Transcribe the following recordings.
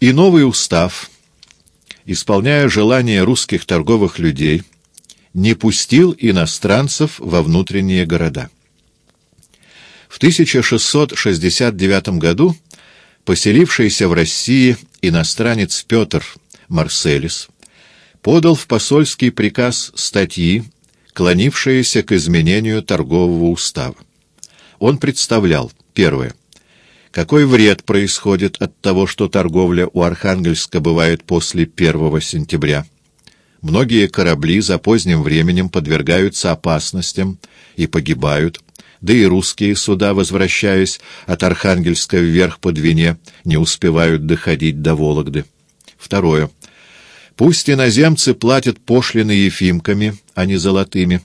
И новый устав, исполняя желания русских торговых людей, не пустил иностранцев во внутренние города. В 1669 году поселившийся в России иностранец Петр Марселис подал в посольский приказ статьи, клонившиеся к изменению торгового устава. Он представлял, первое, какой вред происходит от того, что торговля у Архангельска бывает после 1 сентября. Многие корабли за поздним временем подвергаются опасностям и погибают, да и русские суда, возвращаясь от Архангельска вверх по Двине, не успевают доходить до Вологды. Второе. Пусть иноземцы платят пошлины ефимками, а не золотыми.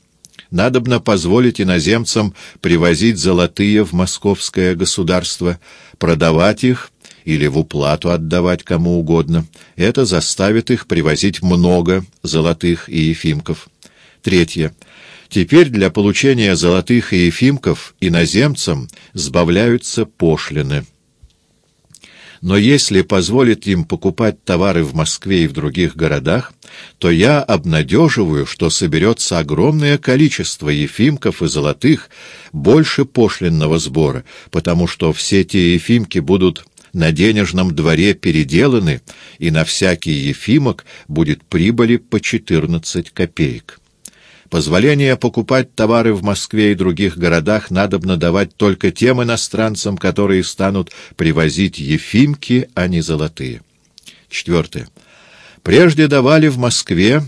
Надобно позволить иноземцам привозить золотые в московское государство, продавать их или в уплату отдавать кому угодно. Это заставит их привозить много золотых и ефимков. Третье. Теперь для получения золотых и ефимков иноземцам сбавляются пошлины. Но если позволит им покупать товары в Москве и в других городах, то я обнадеживаю, что соберется огромное количество ефимков и золотых, больше пошлинного сбора, потому что все те ефимки будут на денежном дворе переделаны, и на всякий ефимок будет прибыли по 14 копеек. Позволение покупать товары в Москве и других городах надобно давать только тем иностранцам, которые станут привозить ефимки, а не золотые. Четвертое. Прежде давали в Москве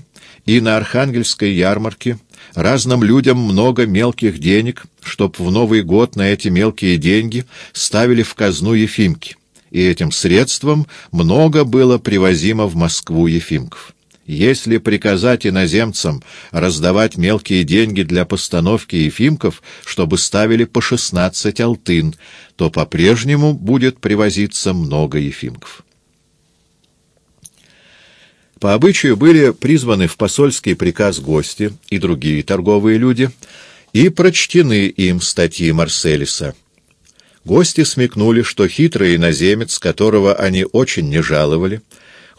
и на Архангельской ярмарке разным людям много мелких денег, чтоб в Новый год на эти мелкие деньги ставили в казну ефимки, и этим средством много было привозимо в Москву ефимков. Если приказать иноземцам раздавать мелкие деньги для постановки ефимков, чтобы ставили по шестнадцать алтын, то по-прежнему будет привозиться много ефимков. По обычаю были призваны в посольский приказ гости и другие торговые люди, и прочтены им статьи Марселиса. Гости смекнули, что хитрый иноземец, которого они очень не жаловали, —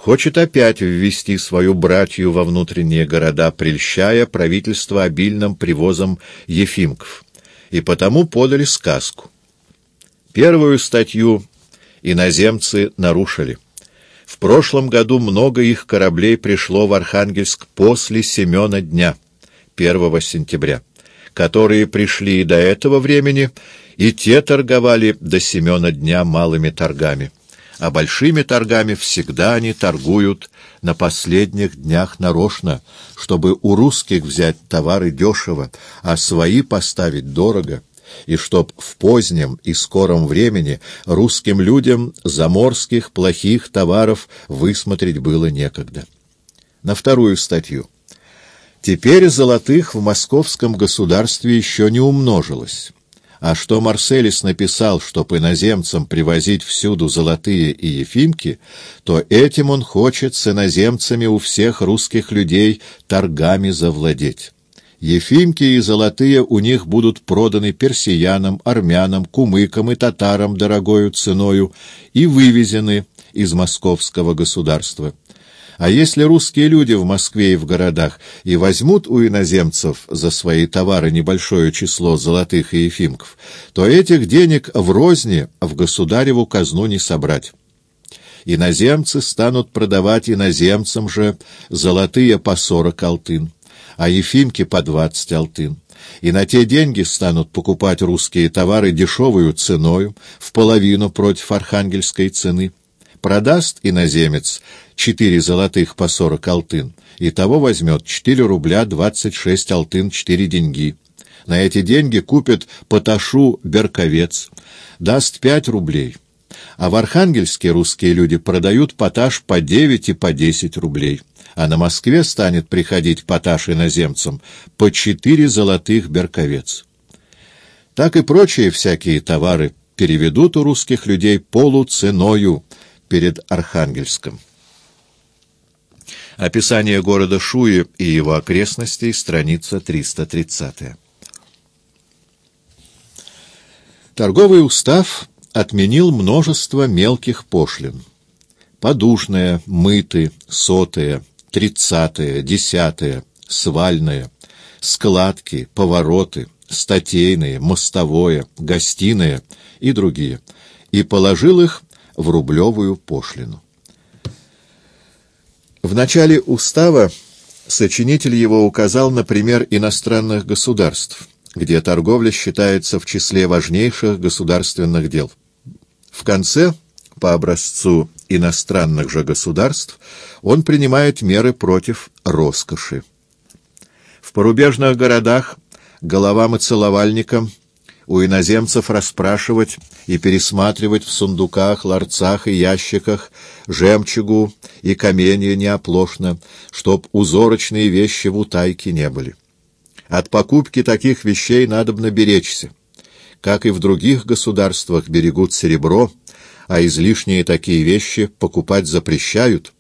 хочет опять ввести свою братью во внутренние города, прельщая правительство обильным привозом ефимков, и потому подали сказку. Первую статью иноземцы нарушили. В прошлом году много их кораблей пришло в Архангельск после Семена дня, 1 сентября, которые пришли и до этого времени, и те торговали до Семена дня малыми торгами а большими торгами всегда они торгуют на последних днях нарочно, чтобы у русских взять товары дешево, а свои поставить дорого, и чтоб в позднем и скором времени русским людям заморских плохих товаров высмотреть было некогда. На вторую статью. Теперь золотых в московском государстве еще не умножилось. А что Марселис написал, чтоб иноземцам привозить всюду золотые и ефимки, то этим он хочет с иноземцами у всех русских людей торгами завладеть. Ефимки и золотые у них будут проданы персиянам, армянам, кумыкам и татарам дорогою ценою и вывезены из московского государства. А если русские люди в Москве и в городах и возьмут у иноземцев за свои товары небольшое число золотых и ефимков, то этих денег в розни в государеву казну не собрать. Иноземцы станут продавать иноземцам же золотые по сорок алтын, а ефимки по двадцать алтын. И на те деньги станут покупать русские товары дешевую ценою, в половину против архангельской цены. Продаст иноземец четыре золотых по сорок алтын, и того возьмет четыре рубля двадцать шесть алтын четыре деньги. На эти деньги купит поташу берковец, даст пять рублей. А в Архангельске русские люди продают поташ по девять и по десять рублей. А на Москве станет приходить поташ иноземцам по четыре золотых берковец. Так и прочие всякие товары переведут у русских людей полуценою, перед Архангельском. Описание города Шуи и его окрестностей, страница 330. Торговый устав отменил множество мелких пошлин. подушное, мыты, сотые, тридцатые, десятые, свальные, складки, повороты, статейные, мостовое, гостиные и другие, и положил их в рублевую пошлину. В начале устава сочинитель его указал на пример иностранных государств, где торговля считается в числе важнейших государственных дел. В конце, по образцу иностранных же государств, он принимает меры против роскоши. В порубежных городах головам и целовальникам у иноземцев расспрашивать и пересматривать в сундуках, ларцах и ящиках жемчугу и каменья неоплошно, чтоб узорочные вещи в утайке не были. От покупки таких вещей надобно беречься. Как и в других государствах берегут серебро, а излишние такие вещи покупать запрещают,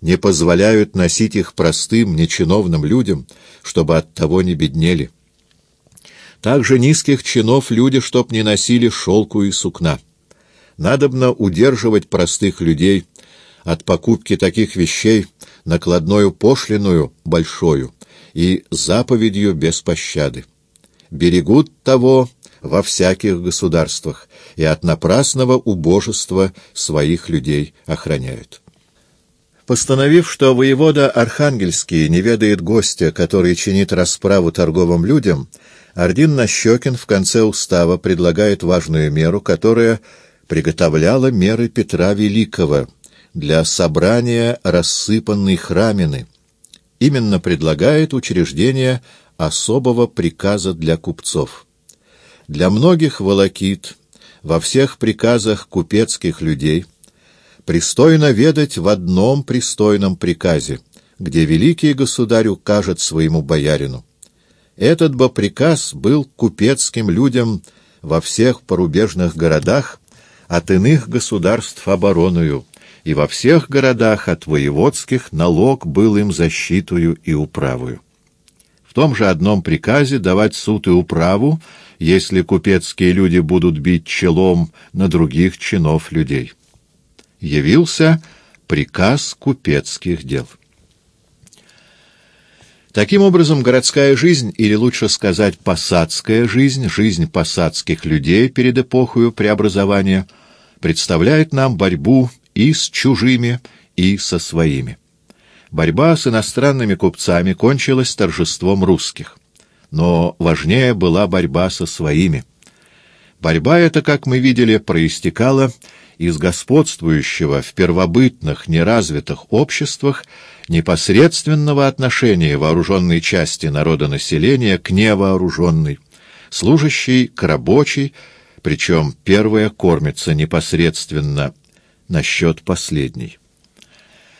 не позволяют носить их простым, нечиновным людям, чтобы от того не беднели. Также низких чинов люди, чтоб не носили шелку и сукна. Надобно удерживать простых людей от покупки таких вещей накладную пошлиную большую и заповедью без пощады. Берегут того во всяких государствах и от напрасного убожества своих людей охраняют. Постановив, что воевода Архангельский не ведает гостя, который чинит расправу торговым людям, Ордин Нащекин в конце устава предлагает важную меру, которая приготовляла меры Петра Великого для собрания рассыпанной храмины. Именно предлагает учреждение особого приказа для купцов. Для многих волокит во всех приказах купецких людей пристойно ведать в одном пристойном приказе, где великий государь укажет своему боярину. Этот бы приказ был купецким людям во всех порубежных городах от иных государств обороною, и во всех городах от воеводских налог был им защитую и управою. В том же одном приказе давать суд и управу, если купецкие люди будут бить челом на других чинов людей. Явился приказ купецких дел. Таким образом, городская жизнь, или лучше сказать, посадская жизнь, жизнь посадских людей перед эпохою преобразования, представляет нам борьбу и с чужими, и со своими. Борьба с иностранными купцами кончилась торжеством русских. Но важнее была борьба со своими. Борьба эта, как мы видели, проистекала из господствующего в первобытных, неразвитых обществах непосредственного отношения вооруженной части народонаселения к невооруженной, служащей к рабочей, причем первая кормится непосредственно насчет последней.